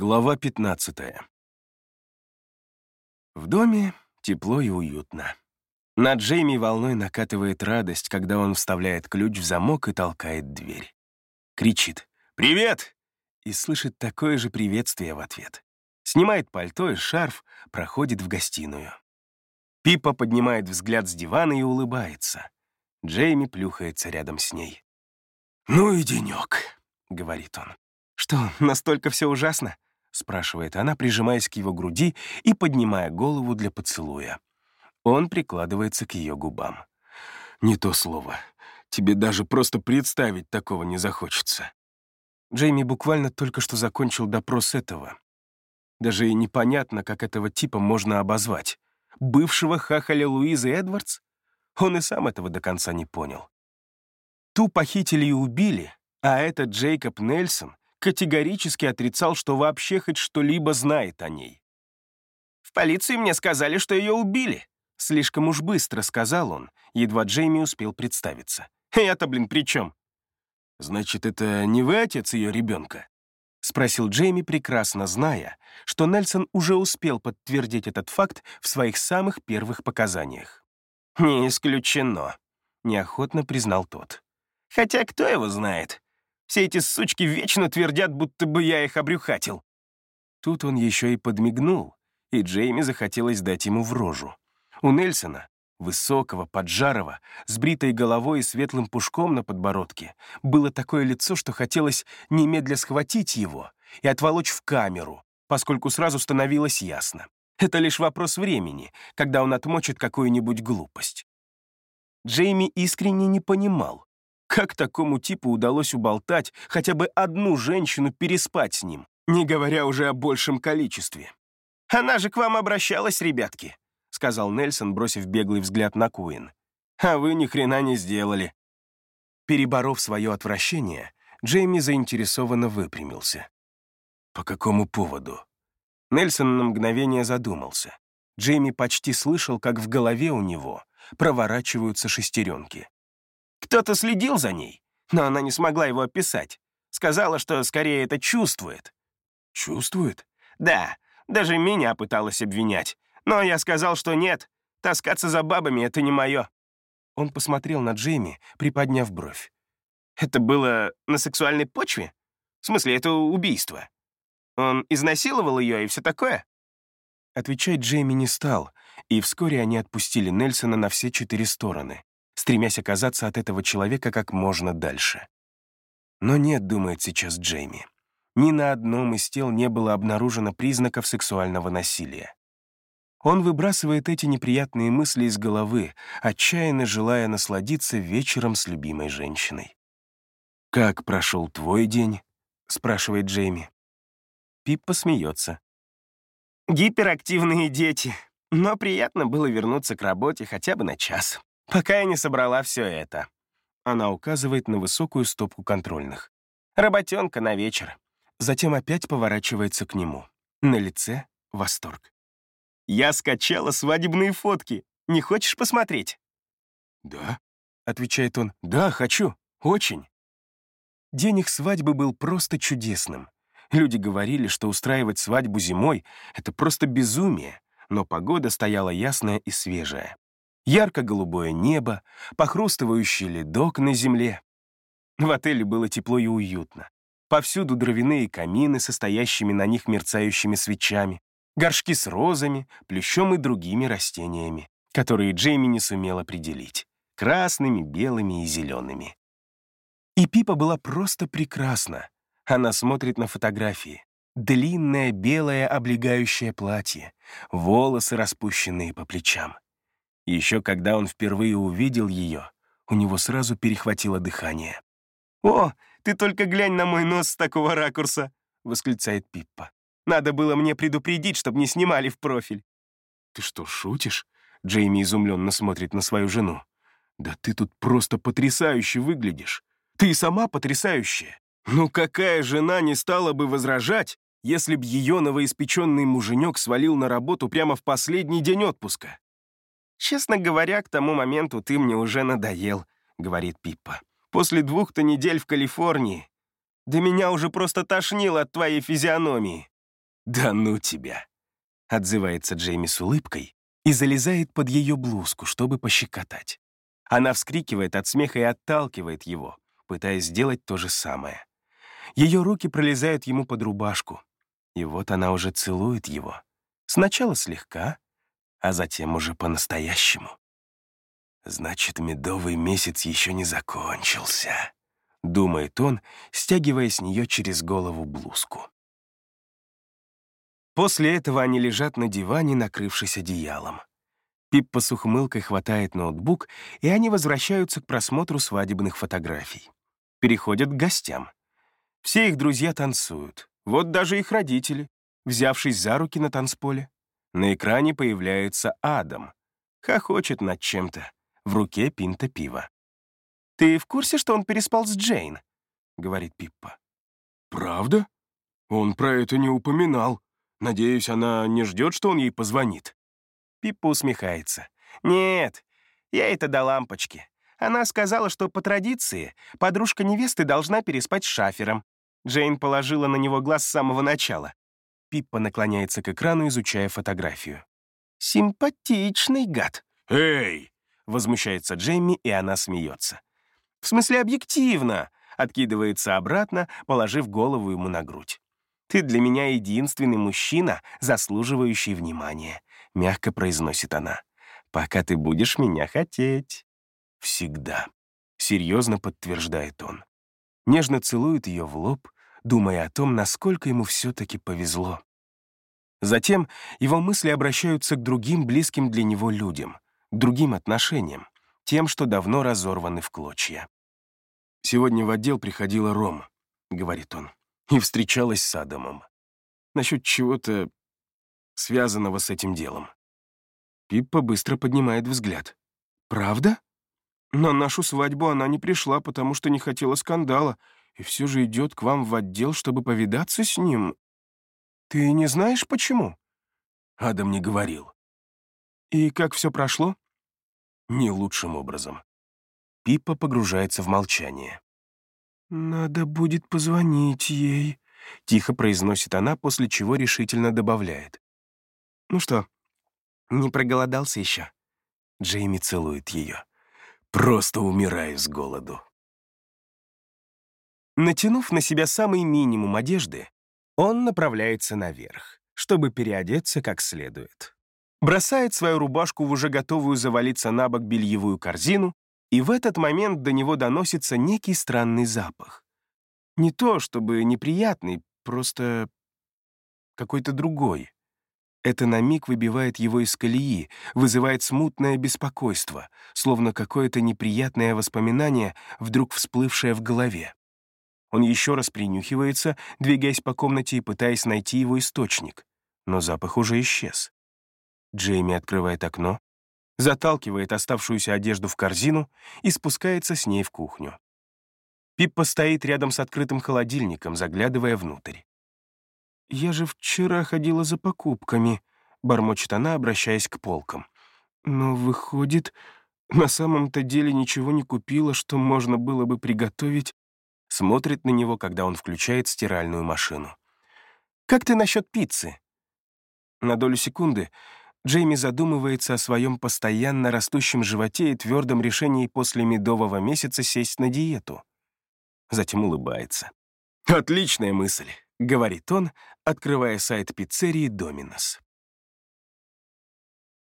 Глава 15 В доме тепло и уютно. На Джейми волной накатывает радость, когда он вставляет ключ в замок и толкает дверь. Кричит «Привет!» и слышит такое же приветствие в ответ. Снимает пальто и шарф, проходит в гостиную. Пипа поднимает взгляд с дивана и улыбается. Джейми плюхается рядом с ней. «Ну и денек», — говорит он. «Что, настолько все ужасно?» — спрашивает она, прижимаясь к его груди и поднимая голову для поцелуя. Он прикладывается к ее губам. «Не то слово. Тебе даже просто представить такого не захочется». Джейми буквально только что закончил допрос этого. Даже и непонятно, как этого типа можно обозвать. Бывшего хахаля Луизы Эдвардс? Он и сам этого до конца не понял. Ту похитили и убили, а этот Джейкоб Нельсон категорически отрицал, что вообще хоть что-либо знает о ней. «В полиции мне сказали, что ее убили», — слишком уж быстро сказал он, едва Джейми успел представиться. «Я-то, блин, при чем?» «Значит, это не вы отец ее ребенка?» — спросил Джейми, прекрасно зная, что Нельсон уже успел подтвердить этот факт в своих самых первых показаниях. «Не исключено», — неохотно признал тот. «Хотя кто его знает? Все эти сучки вечно твердят, будто бы я их обрюхатил». Тут он еще и подмигнул, и Джейми захотелось дать ему в рожу. У Нельсона, высокого, поджарого, с бритой головой и светлым пушком на подбородке, было такое лицо, что хотелось немедля схватить его и отволочь в камеру, поскольку сразу становилось ясно. Это лишь вопрос времени, когда он отмочит какую-нибудь глупость. Джейми искренне не понимал, как такому типу удалось уболтать хотя бы одну женщину переспать с ним, не говоря уже о большем количестве? «Она же к вам обращалась, ребятки», — сказал Нельсон, бросив беглый взгляд на Куин. «А вы ни хрена не сделали». Переборов свое отвращение, Джейми заинтересованно выпрямился. «По какому поводу?» Нельсон на мгновение задумался. Джейми почти слышал, как в голове у него проворачиваются шестеренки. Кто-то следил за ней, но она не смогла его описать. Сказала, что скорее это чувствует. Чувствует? Да, даже меня пыталась обвинять. Но я сказал, что нет, таскаться за бабами — это не мое. Он посмотрел на Джейми, приподняв бровь. Это было на сексуальной почве? В смысле, это убийство? Он изнасиловал ее и все такое? Отвечать Джейми не стал, и вскоре они отпустили Нельсона на все четыре стороны стремясь оказаться от этого человека как можно дальше. Но нет, думает сейчас Джейми. Ни на одном из тел не было обнаружено признаков сексуального насилия. Он выбрасывает эти неприятные мысли из головы, отчаянно желая насладиться вечером с любимой женщиной. «Как прошел твой день?» — спрашивает Джейми. Пип смеется. «Гиперактивные дети, но приятно было вернуться к работе хотя бы на час пока я не собрала все это». Она указывает на высокую стопку контрольных. «Работенка на вечер». Затем опять поворачивается к нему. На лице восторг. «Я скачала свадебные фотки. Не хочешь посмотреть?» «Да», — отвечает он. «Да, хочу. Очень». День их свадьбы был просто чудесным. Люди говорили, что устраивать свадьбу зимой — это просто безумие, но погода стояла ясная и свежая ярко-голубое небо, похрустывающий ледок на земле. В отеле было тепло и уютно. Повсюду дровяные камины, состоящими на них мерцающими свечами, горшки с розами, плющом и другими растениями, которые Джейми не сумел определить — красными, белыми и зелеными. И Пипа была просто прекрасна. Она смотрит на фотографии. Длинное белое облегающее платье, волосы распущенные по плечам. Еще когда он впервые увидел ее, у него сразу перехватило дыхание. «О, ты только глянь на мой нос с такого ракурса!» — восклицает Пиппа. «Надо было мне предупредить, чтобы не снимали в профиль». «Ты что, шутишь?» — Джейми изумленно смотрит на свою жену. «Да ты тут просто потрясающе выглядишь. Ты и сама потрясающая. Ну какая жена не стала бы возражать, если б ее новоиспеченный муженек свалил на работу прямо в последний день отпуска? «Честно говоря, к тому моменту ты мне уже надоел», — говорит Пиппа. «После двух-то недель в Калифорнии. Да меня уже просто тошнило от твоей физиономии. «Да ну тебя!» — отзывается Джейми с улыбкой и залезает под ее блузку, чтобы пощекотать. Она вскрикивает от смеха и отталкивает его, пытаясь сделать то же самое. Ее руки пролезают ему под рубашку, и вот она уже целует его. Сначала слегка, а затем уже по-настоящему. «Значит, медовый месяц еще не закончился», — думает он, стягивая с нее через голову блузку. После этого они лежат на диване, накрывшись одеялом. Пиппа с ухмылкой хватает ноутбук, и они возвращаются к просмотру свадебных фотографий. Переходят к гостям. Все их друзья танцуют. Вот даже их родители, взявшись за руки на танцполе. На экране появляется Адам. Хохочет над чем-то. В руке пинта пива. «Ты в курсе, что он переспал с Джейн?» — говорит Пиппа. «Правда? Он про это не упоминал. Надеюсь, она не ждет, что он ей позвонит». Пиппа усмехается. «Нет, я это до лампочки. Она сказала, что по традиции подружка невесты должна переспать с шафером. Джейн положила на него глаз с самого начала. Пиппа наклоняется к экрану, изучая фотографию. «Симпатичный гад». «Эй!» — возмущается Джейми, и она смеется. «В смысле объективно?» — откидывается обратно, положив голову ему на грудь. «Ты для меня единственный мужчина, заслуживающий внимания», — мягко произносит она. «Пока ты будешь меня хотеть». «Всегда», — серьезно подтверждает он. Нежно целует ее в лоб, думая о том, насколько ему все-таки повезло. Затем его мысли обращаются к другим близким для него людям, к другим отношениям, тем, что давно разорваны в клочья. «Сегодня в отдел приходила Рома», — говорит он и встречалась с Адамом. Насчет чего-то связанного с этим делом. Пиппа быстро поднимает взгляд. «Правда? На нашу свадьбу она не пришла, потому что не хотела скандала, и все же идет к вам в отдел, чтобы повидаться с ним. Ты не знаешь, почему?» Адам не говорил. «И как все прошло?» Не лучшим образом. Пиппа погружается в молчание. «Надо будет позвонить ей», — тихо произносит она, после чего решительно добавляет. «Ну что, не проголодался еще?» Джейми целует ее. «Просто умираю с голоду». Натянув на себя самый минимум одежды, он направляется наверх, чтобы переодеться как следует. Бросает свою рубашку в уже готовую завалиться на бок бельевую корзину и в этот момент до него доносится некий странный запах. Не то чтобы неприятный, просто какой-то другой. Это на миг выбивает его из колеи, вызывает смутное беспокойство, словно какое-то неприятное воспоминание, вдруг всплывшее в голове. Он еще раз принюхивается, двигаясь по комнате и пытаясь найти его источник, но запах уже исчез. Джейми открывает окно, заталкивает оставшуюся одежду в корзину и спускается с ней в кухню. Пиппа стоит рядом с открытым холодильником, заглядывая внутрь. «Я же вчера ходила за покупками», — бормочет она, обращаясь к полкам. «Но, выходит, на самом-то деле ничего не купила, что можно было бы приготовить». Смотрит на него, когда он включает стиральную машину. «Как ты насчет пиццы?» На долю секунды Джейми задумывается о своем постоянно растущем животе и твердом решении после медового месяца сесть на диету. Затем улыбается. «Отличная мысль», — говорит он, открывая сайт пиццерии «Доминос».